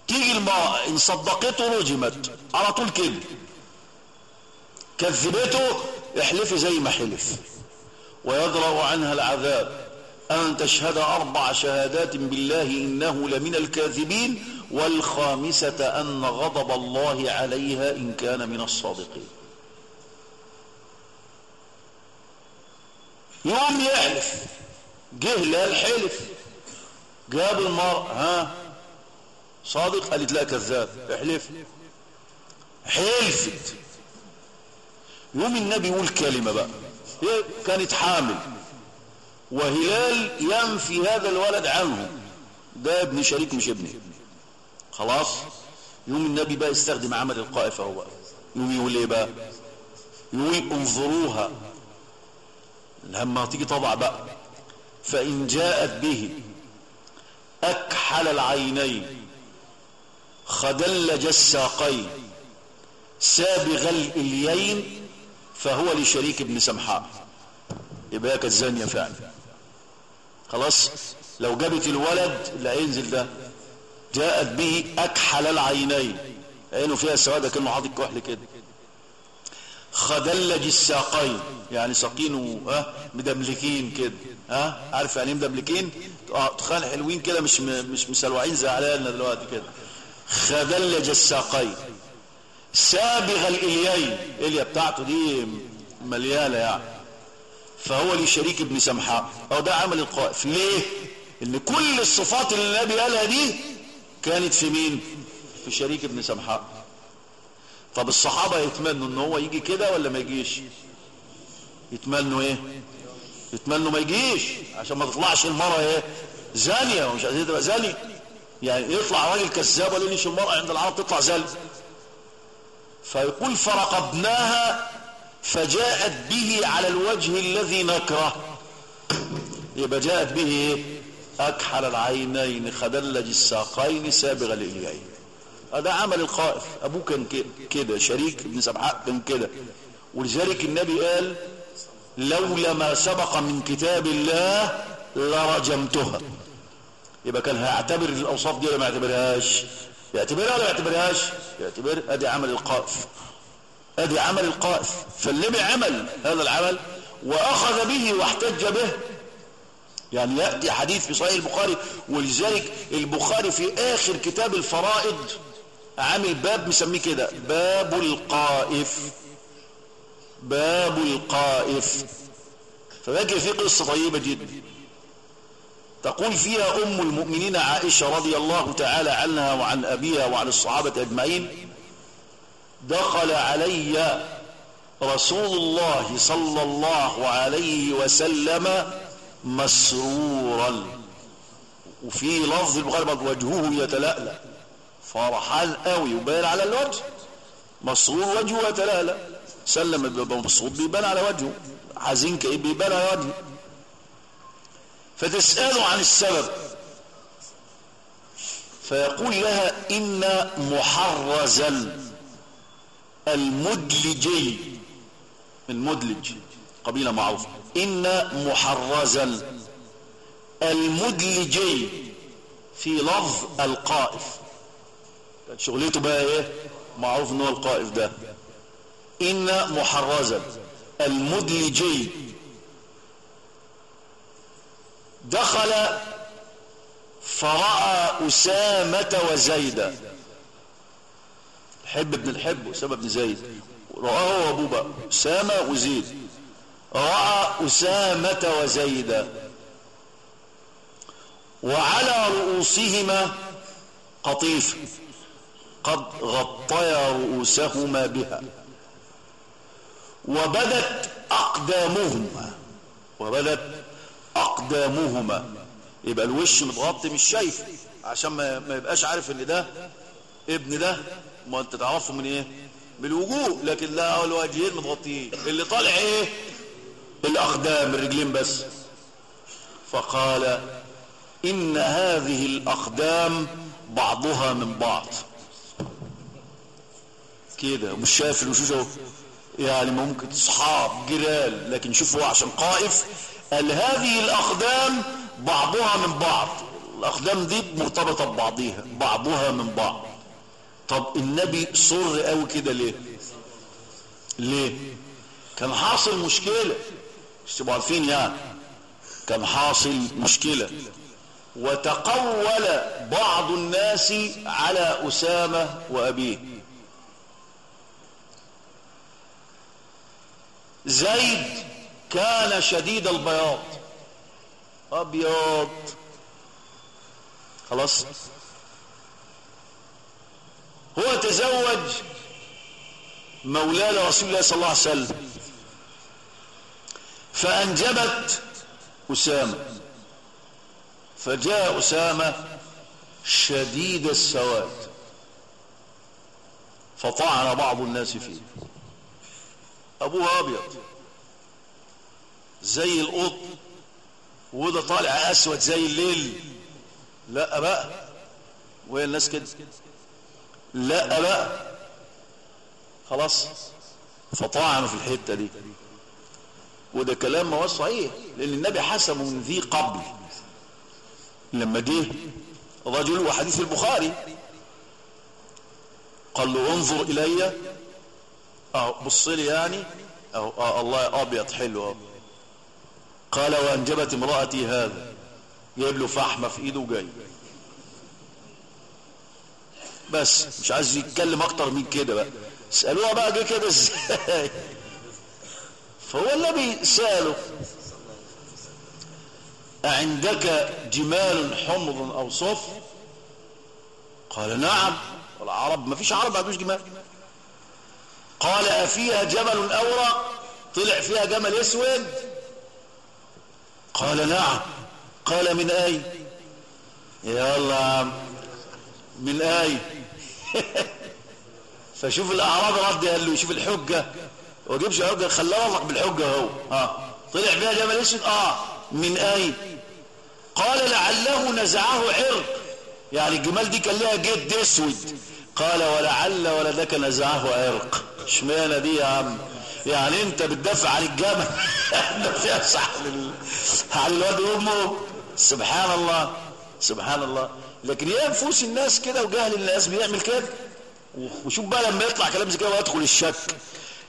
تيجي المرأة إن صدقته رجمت على طول كده. كذبته احلفي زي ما حلف. ويدرأ عنها العذاب. أن تشهد أربع شهادات بالله إنه لمن الكاذبين والخامسة أن غضب الله عليها إن كان من الصادقين. يوم يحلف جه لا الحلف. جاب المرء ها صادق؟ قالت لا كذاب. احلف. حلفت. يوم النبي يقول كلمة بقى. كانت حامل وهلال ينفي هذا الولد عنه ده ابن شريك مش ابني. خلاص. يوم النبي بقى يستخدم عمل القائف اهو بقى يوم يقول إيه بقى؟ يقول انظروها. لما تيجي طبع بقى. فإن جاءت به أكحل العينين. خدلج الساقين سابغ الإليين. فهو لشريك ابن سمحاء. يبقى كانت زانية فعلا. خلاص؟ لو جابت الولد اللي هينزل ده جاءت به أكحل العينين. عينه فيها سوادة كأنه حاطط كحل كده. خدلج الساقين. يعني ساقين ها مدملكين كده. ها؟ عارف يعني إيه مدملكين؟ آه تخان حلوين كده مش مش مسلوعين زي علينا دلوقتي كده. خدلج الساقين. سابغ الإليين. إليا بتاعته دي مليانة يعني. فهو لشريك ابن سمحاء أو ده عمل القائف. ليه؟ إن كل الصفات اللي النبي قالها دي كانت في مين؟ في شريك ابن سمحاء طب الصحابة يتمنوا إن هو يجي كده ولا ما يجيش؟ يتمنوا إيه؟ يتمنوا ما يجيش. عشان ما تطلعش المرأة إيه؟ زانية. ومش عايزين تبقى زاني. يعني يطلع راجل كذاب ولا ليش المرأة عند العرب تطلع زاني. فيقول فرقبناها فجاءت به على الوجه الذي نكره. يبقى جاءت به إيه أكحل العينين خدلج الساقين سابغ الإليين. هذا عمل القائف. ابوه كان كده شريك ابن سبحاء كان كده. ولذلك النبي قال لولا ما سبق من كتاب الله لرجمتها. يبقى كان هيعتبر الأوصاف دي ولا ما يعتبرهاش؟ يعتبرها ولا يعتبرهاش؟ يعتبر أدي عمل القائف. أدي عمل القائف. فالنبي عمل هذا العمل وأخذ به واحتج به. يعني يأتي حديث في صحيح البخاري ولذلك البخاري في آخر كتاب الفرائض عامل باب مسميه كده باب القائف. باب القائف. ففاكر في قصة طيبة جدا. تقول فيها أم المؤمنين عائشة رضي الله تعالى عنها وعن أبيها وعن الصحابة أجمعين دخل علي رسول الله صلى الله عليه وسلم مسرورا. وفي لفظ البخاري وجهه يتلألأ. فرحان قوي وباين على الوجه. مسرور وجهه يتلألأ. سلم بيبقى مبسوط بيبان على وجهه. حزين كئيب بيبان على وجهه. فتسأله عن السبب. فيقول لها إن محرزا المدلجي المدلج قبيلة معروفة. إن محرزا المدلجي في لفظ القائف. شغلته بقى إيه؟ معروف إن هو القائف ده. إن محرزا المدلجي دخل فرأى أسامة وزيدا الحب ابن الحب أسامة بن زيد. رآه أبوه بقى أسامة وزيد. رأى أسامة وزيدا وعلى رؤوسهما قطيف. قد غطيا رؤوسهما بها. وبدت أقدامهما. وبدت أقدامهما. يبقى الوش متغطي مش شايف. عشان ما, يبقاش عارف إن ده ابن ده. ما أنت تعرفه من إيه؟ من الوجوه. لكن لا الوجهين متغطيين. اللي طالع إيه؟ الأقدام الرجلين بس. فقال إن هذه الأقدام بعضها من بعض. كده. مش شايف الوشوش يعني ممكن اصحاب جيران. لكن شوفوا عشان قائف قال هذه الأقدام بعضها من بعض؟ الأقدام دي مرتبطة ببعضيها بعضها من بعض. طب النبي صر قوي كده ليه؟ ليه؟ كان حاصل مشكلة. مش تبقوا عارفين يعني. كان حاصل مشكلة. وتقول بعض الناس على أسامة وأبيه. زيد كان شديد البياض. أبيض. خلاص. هو تزوج مولاه لرسول الله صلى الله عليه وسلم. فأنجبت أسامة. فجاء أسامة شديد السواد. فطعن بعض الناس فيه. أبوها أبيض. زي القط وده طالع أسود زي الليل. لا بقى وهي الناس كده؟ لا بقى خلاص فطعنوا في الحتة دي. وده كلام ما هو صحيح لأن النبي حسبه من ذي قبل. لما جه رجل وحديث البخاري. قال له انظر إلي. آه بص لي يعني. آه, آه الله أبيض حلو آه قال وأنجبت امرأتي هذا. جايب له فحمة في إيده وجاي. بس مش عايز يتكلم أكتر من كده بقى. اسألوها بقى جه كده إزاي؟ فهو النبي سأله أعندك جمال حمر أو صفر؟ قال نعم. والعرب ما فيش عرب ما عندوش جمال. قال أفيها جمل أورق طلع فيها جمل أسود؟ قال نعم. قال من اي يا الله من اي <laughs> فشوف الاعراب رد قال له شوف الحجة. وجيبش حجة خلاه وضح بالحجة هو. ها. طلع جمل اسود آه. من اي قال لعله نزعه عرق. يعني الجمال دي كان لها جد أسود. قال ولعل ولدك نزعه عرق. إشمعنى دي يا عم؟ يعني انت بتدافع عن الجمل <laughs> فيها صح عن الواد وامه. سبحان الله. سبحان الله. لكن هي نفوس الناس كده وجهل الناس بيعمل كده. وشوف بقى لما يطلع كلام زي كده ويدخل الشك.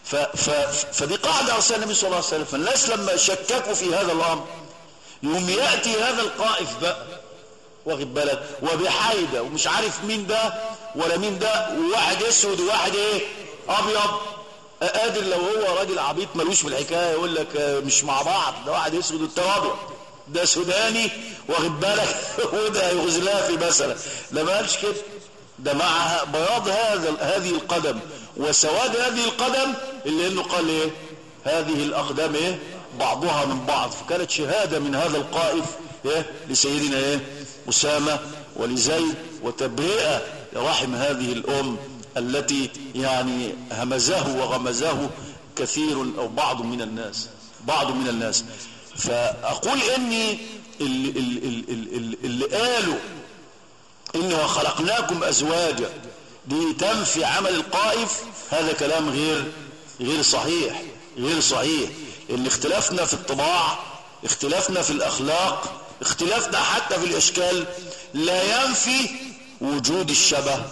ف ف فدي قاعدة أرسل النبي صلى الله عليه وسلم. فالناس لما شككوا في هذا الأمر يوم يأتي هذا القائف بقى واخد بالك؟ وبحايدة ومش عارف مين ده ولا مين ده وواحد أسود وواحد إيه؟ أبيض. قادر لو هو راجل عبيط ملوش في الحكاية يقول لك مش مع بعض ده واحد اسود والتاني ده سوداني واخد بالك؟ <laughs> وده يوغوسلافي مثلا. لا ما قالش كده. ده مع بياض هذا هذه القدم. وسواد هذه القدم اللي إنه قال إيه؟ هذه الاقدام إيه؟ بعضها من بعض. فكانت شهادة من هذا القائف إيه؟ لسيدنا إيه؟ أسامة ولزيد وتبرئة لرحم هذه الأم. التي يعني همزه وغمزه كثير أو بعض من الناس بعض من الناس. فأقول إني اللي, اللي, اللي, اللي قالوا إنه خلقناكم أزواجا دي تنفي عمل القائف. هذا كلام غير غير صحيح غير صحيح. اللي اختلفنا في الطباع اختلفنا في الأخلاق اختلفنا حتى في الإشكال لا ينفي وجود الشبه.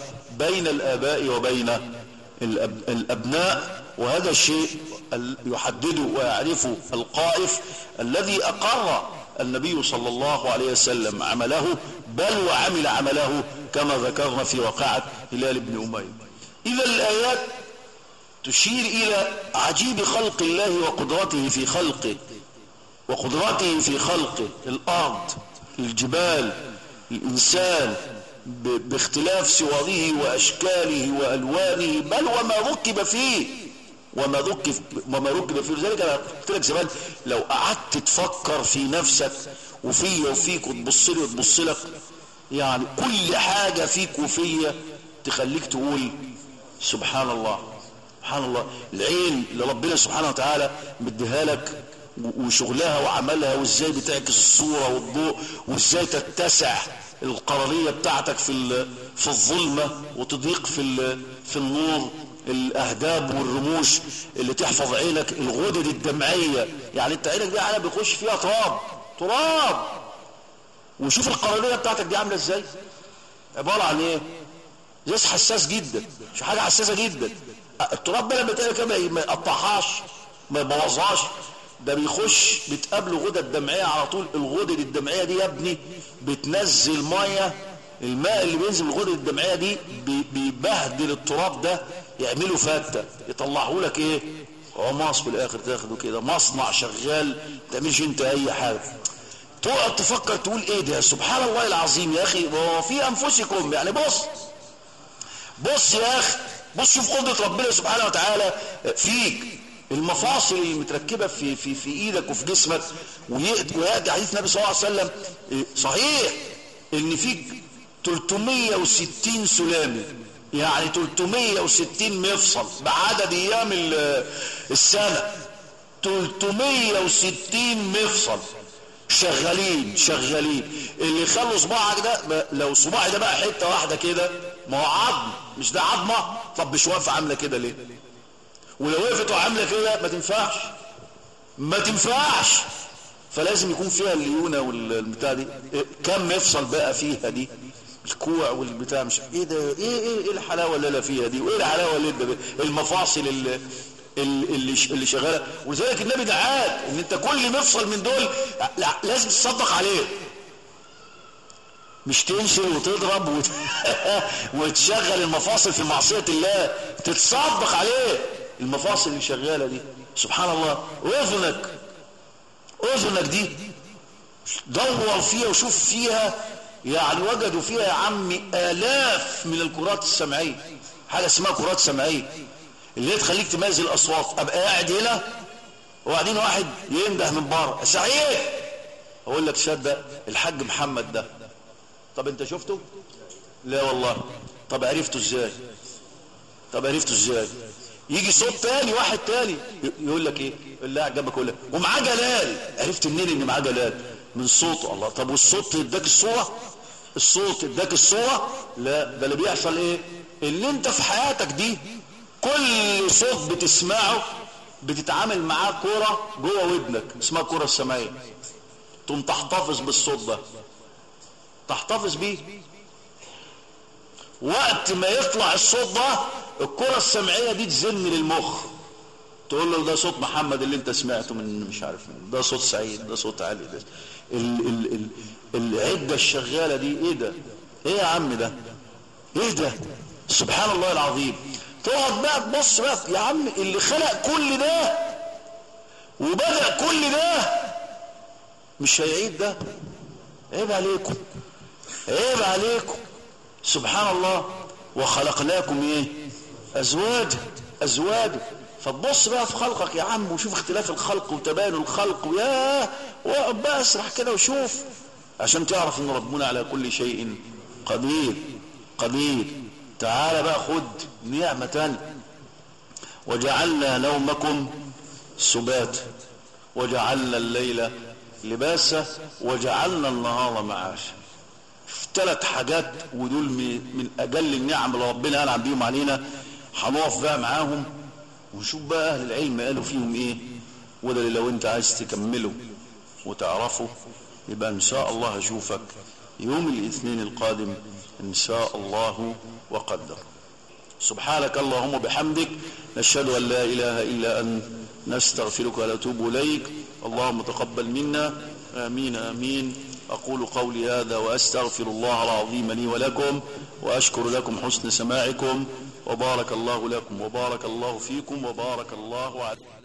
بين الآباء وبين الأب الأبناء. وهذا الشيء يحدده ويعرفه القائف الذي أقر النبي صلى الله عليه وسلم عمله بل وعمل عمله كما ذكرنا في واقعة هلال بن أمية. إذا الآيات تشير إلى عجيب خلق الله وقدرته في خلقه وقدرته في خلقه الأرض الجبال الإنسان باختلاف صوره وأشكاله وألوانه بل وما ركب فيه. وما ركب وما ركب فيه. لذلك أنا قلت لك زمان لو قعدت تفكر في نفسك وفيا وفيك وتبص لي وتبص لك يعني كل حاجة فيك وفيا تخليك تقول سبحان الله. سبحان الله. العين اللي ربنا سبحانه وتعالى مديها لك وشغلها وعملها وازاي بتعكس الصورة والضوء وازاي تتسع القرارية بتاعتك في في الظلمة وتضيق في في النور الأهداب والرموش اللي تحفظ عينك الغدد الدمعية. يعني أنت عينك دي عالم بيخش فيها تراب تراب. وشوف القرارية بتاعتك دي عاملة إزاي. عبارة عن إيه؟ جهاز حساس جدا مش حاجة حساسة جدا. التراب ده لما تلاقي كده ما يقطعهاش ما يبوظهاش. ده بيخش بتقابله غدد دمعية على طول. الغدد الدمعية دي يا ابني بتنزل مية. الماء اللي بينزل الغدد الدمعية دي بيبهدل التراب ده يعملوا فتة. يطلعه لك إيه؟ عماص في الآخر تاخده كده. مصنع شغال تعملش انت أي حاجة. تقعد تفكر تقول إيه ده؟ سبحان الله العظيم يا أخي. وفي أنفسكم يعني بص. بص يا أخي بص شوف قدرة ربنا سبحانه وتعالى فيك. المفاصل اللي متركبة في, في, في إيدك وفي جسمك ويأتي حديث النبي صلى الله عليه وسلم صحيح إن فيك 360 سلامي يعني 360 مفصل بعدد أيام السنة 360 مفصل. شغالين شغالين. اللي يخلوا صباعك ده لو صباعي ده بقى حتة واحدة كده ما هو عظم مش ده عظمة؟ طب مش واقفه عاملة كده ليه؟ ولو وقفت وعاملة كده ما تنفعش. ما تنفعش. فلازم يكون فيها الليونة والبتاع دي. كم مفصل بقى فيها دي؟ الكوع والبتاع مش إيه ده؟ إيه إيه, إيه الحلاوة اللي أنا فيها دي؟ وإيه الحلاوة اللي أنت المفاصل اللي اللي اللي شغالة. ولذلك النبي دعاك إن أنت كل مفصل من دول لازم تصدق عليه. مش تنشل وتضرب وت... <laughs> وتشغل المفاصل في معصية الله. تتصدق عليه. المفاصل اللي شغالة دي. سبحان الله. أذنك. أذنك دي. دور فيها وشوف فيها. يعني وجدوا فيها يا عمي آلاف من الكرات السمعية. حاجة اسمها كرات سمعية. اللي هي تخليك تميز الأصوات. أبقى قاعد هنا. وبعدين واحد ينده من بره. سعيد أقول لك صدق الحاج محمد ده. طب أنت شفته؟ لا والله. طب عرفته إزاي؟ طب عرفته إزاي؟ يجي صوت تاني واحد تاني يقول لك إيه؟ اللي قاعد جنبك يقول لك ومعاه جلال عرفت منين إن معاه جلال؟ من صوته الله طب والصوت اداك الصورة؟ الصوت اداك الصورة؟ لا ده اللي بيحصل إيه؟ اللي أنت في حياتك دي كل صوت بتسمعه بتتعامل معاه كرة جوه ودنك اسمها كرة السماية تقوم تحتفظ بالصوت ده تحتفظ بيه وقت ما يطلع الصوت ده الكرة السمعية دي تزن للمخ. تقول له ده صوت محمد اللي انت سمعته من مش عارف من ده صوت سعيد ده صوت علي ده ال ال ال العدة الشغالة دي إيه ده؟ إيه يا عم ده؟ إيه ده؟ سبحان الله العظيم. تقعد بقى تبص بقى يا عم اللي خلق كل ده وبدأ كل ده مش هيعيد ده؟ عيب عليكم. عيب عليكم. سبحان الله. وخلقناكم إيه؟ ازواجا ازواجا فتبص بقى في خلقك يا عم وشوف اختلاف الخلق وتباين الخلق وياه واقعد بقى أسرح كده وشوف. عشان تعرف إن ربنا على كل شيء قدير قدير. تعال بقى خد نعمة تانية. وجعلنا نومكم سبات. وجعلنا الليل لباسا. وجعلنا النهار معاشا. ثلاث حاجات ودول من أجل النعم اللي ربنا أنعم بيهم علينا. هنقف بقى معاهم ونشوف بقى أهل العلم قالوا فيهم إيه. وده لو أنت عايز تكمله وتعرفه يبقى إن شاء الله أشوفك يوم الاثنين القادم إن شاء الله وقدر. سبحانك اللهم بحمدك نشهد أن لا إله إلا أنت نستغفرك ونتوب إليك. اللهم تقبل منا. آمين آمين. أقول قولي هذا وأستغفر الله العظيم لي ولكم وأشكر لكم حسن سماعكم وبارك الله لكم وبارك الله فيكم وبارك الله عليكم.